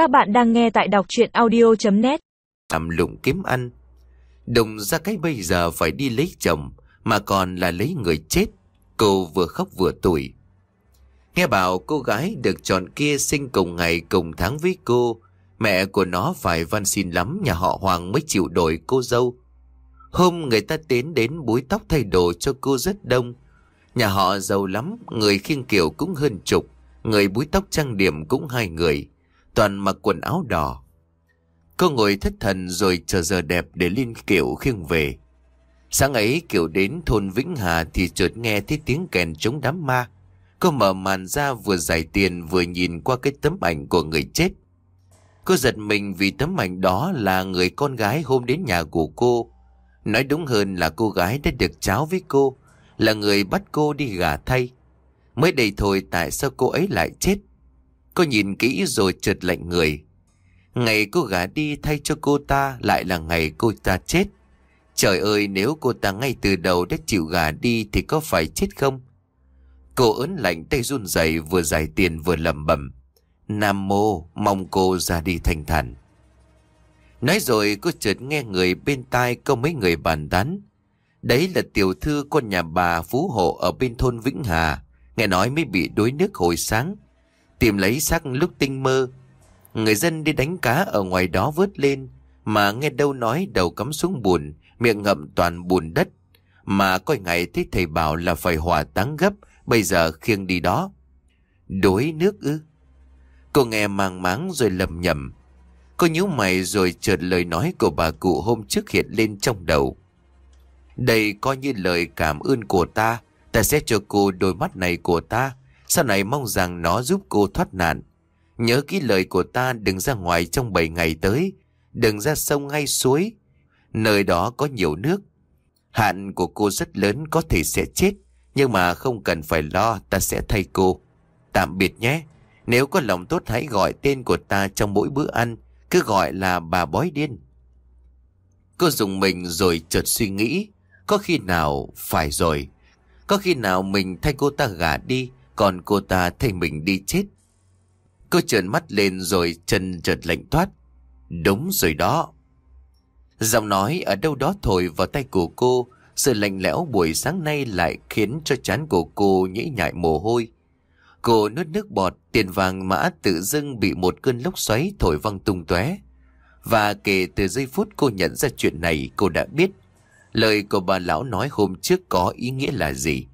Các bạn đang nghe tại đọc chuyện audio.net làm lụng kiếm ăn. Đồng ra cái bây giờ phải đi lấy chồng, mà còn là lấy người chết. Cô vừa khóc vừa tuổi. Nghe bảo cô gái được chọn kia sinh cùng ngày cùng tháng với cô, mẹ của nó phải van xin lắm nhà họ Hoàng mới chịu đổi cô dâu. Hôm người ta tiến đến búi tóc thay đồ cho cô rất đông. Nhà họ giàu lắm, người khiêng kiểu cũng hơn chục, người búi tóc trang điểm cũng hai người, toàn mặc quần áo đỏ. Cô ngồi thất thần rồi chờ giờ đẹp để lên kiểu khiêng về. Sáng ấy kiểu đến thôn Vĩnh Hà thì chợt nghe thấy tiếng kèn chống đám ma. Cô mở màn ra vừa giải tiền vừa nhìn qua cái tấm ảnh của người chết. Cô giật mình vì tấm ảnh đó là người con gái hôm đến nhà của cô. Nói đúng hơn là cô gái đã được cháu với cô, là người bắt cô đi gả thay. Mới đây thôi tại sao cô ấy lại chết? Cô nhìn kỹ rồi trượt lạnh người. Ngày cô gả đi thay cho cô ta lại là ngày cô ta chết. Trời ơi, nếu cô ta ngay từ đầu đã chịu gả đi thì có phải chết không? Cô ớn lạnh tay run rẩy vừa giải tiền vừa lẩm bẩm. Nam mô, mong cô ra đi thành thản. Nói rồi, cô chợt nghe người bên tai có mấy người bàn tán. Đấy là tiểu thư con nhà bà Phú Hộ ở bên thôn Vĩnh Hà. Nghe nói mới bị đuối nước hồi sáng. Tìm lấy xác lúc tinh mơ. Người dân đi đánh cá ở ngoài đó vớt lên. Mà nghe đâu nói đầu cắm xuống bùn, miệng ngậm toàn bùn đất. Mà coi ngày thấy thầy bảo là phải hỏa táng gấp, bây giờ khiêng đi đó. đối nước ư? Cô nghe màng máng rồi lầm nhầm. Cô nhíu mày rồi chợt lời nói của bà cụ hôm trước hiện lên trong đầu. Đây coi như lời cảm ơn của ta. Ta sẽ cho cô đôi mắt này của ta. Sau này mong rằng nó giúp cô thoát nạn. Nhớ kỹ lời của ta đừng ra ngoài trong 7 ngày tới. Đừng ra sông hay suối. Nơi đó có nhiều nước. Hạn của cô rất lớn, có thể sẽ chết. Nhưng mà không cần phải lo, ta sẽ thay cô. Tạm biệt nhé. Nếu có lòng tốt, hãy gọi tên của ta trong mỗi bữa ăn. Cứ gọi là bà bói điên. Cô dùng mình rồi chợt suy nghĩ. Có khi nào phải rồi. Có khi nào mình thay cô ta gả đi. Còn cô ta thấy mình đi chết. Cô trợn mắt lên rồi chân chợt lạnh thoát. Đúng rồi đó. Giọng nói ở đâu đó thổi vào tay của cô. Sự lạnh lẽo buổi sáng nay lại khiến cho chán của cô nhễ nhại mồ hôi. Cô nuốt nước bọt, tiền vàng mã tự dưng bị một cơn lốc xoáy thổi văng tung tóe. Và kể từ giây phút cô nhận ra chuyện này, cô đã biết lời của bà lão nói hôm trước có ý nghĩa là gì.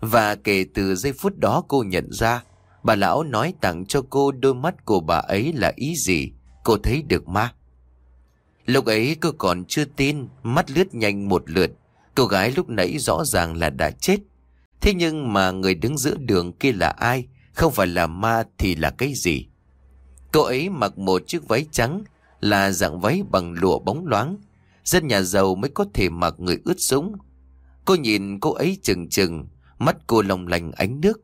Và kể từ giây phút đó cô nhận ra, bà lão nói tặng cho cô đôi mắt của bà ấy là ý gì, cô thấy được ma. Lúc ấy cô còn chưa tin, mắt lướt nhanh một lượt, cô gái lúc nãy rõ ràng là đã chết. Thế nhưng mà người đứng giữa đường kia là ai? Không phải là ma thì là cái gì? Cô ấy mặc một chiếc váy trắng là dạng váy bằng lụa bóng loáng. Dân nhà giàu mới có thể mặc người ướt sũng. Cô nhìn cô ấy chừng chừng, mắt cô long lành ánh nước.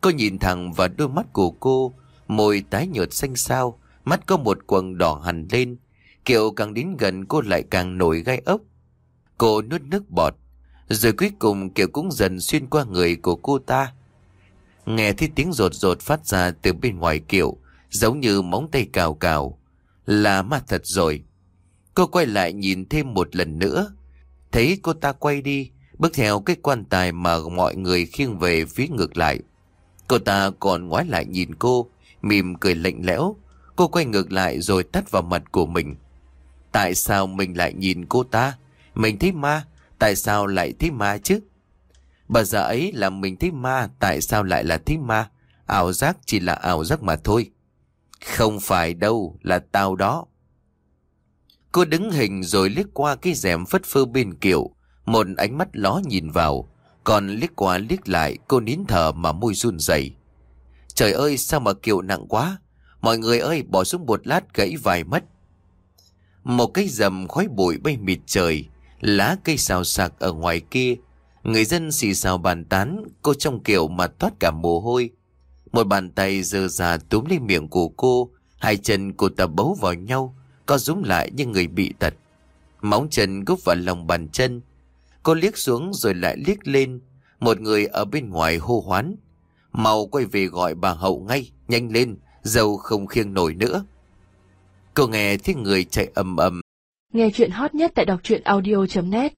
Cô nhìn thẳng vào đôi mắt của cô, môi tái nhợt xanh xao, mắt có một quầng đỏ hẳn lên. Kiểu càng đến gần cô lại càng nổi gai ốc. Cô nuốt nước bọt, rồi cuối cùng kiểu cũng dần xuyên qua người của cô ta. Nghe thấy tiếng rột rột phát ra từ bên ngoài kiểu, giống như móng tay cào cào. Là ma thật rồi. Cô quay lại nhìn thêm một lần nữa. Thấy cô ta quay đi, bước theo cái quan tài mà mọi người khiêng về phía ngược lại. Cô ta còn ngoái lại nhìn cô, mỉm cười lạnh lẽo. Cô quay ngược lại rồi tắt vào mặt của mình. Tại sao mình lại nhìn cô ta? Mình thấy ma, tại sao lại thấy ma chứ? Bà già ấy là mình thấy ma, tại sao lại là thấy ma? Ảo giác chỉ là ảo giác mà thôi. Không phải đâu, là tao đó. Cô đứng hình rồi liếc qua cái rèm phất phơ bên kiểu, một ánh mắt ló nhìn vào, còn liếc qua liếc lại cô nín thở mà môi run rẩy. Trời ơi sao mà kiệu nặng quá, mọi người ơi bỏ xuống một lát gãy vài mất. Một cái rầm khói bụi bay mịt trời, lá cây xào sạc ở ngoài kia. Người dân xì xào bàn tán, cô trong kiệu mà toát cả mồ hôi. Một bàn tay dơ ra túm lên miệng của cô, hai chân cô ta bấu vào nhau, co rúm lại như người bị tật. Móng chân gúp vào lòng bàn chân. Cô liếc xuống rồi lại liếc lên, một người ở bên ngoài hô hoán. Mau quay về gọi bà Hậu ngay, nhanh lên, dầu không khiêng nổi nữa. Cô nghe thấy người chạy ầm ầm. Nghe chuyện hot nhất tại đọc truyện audio.net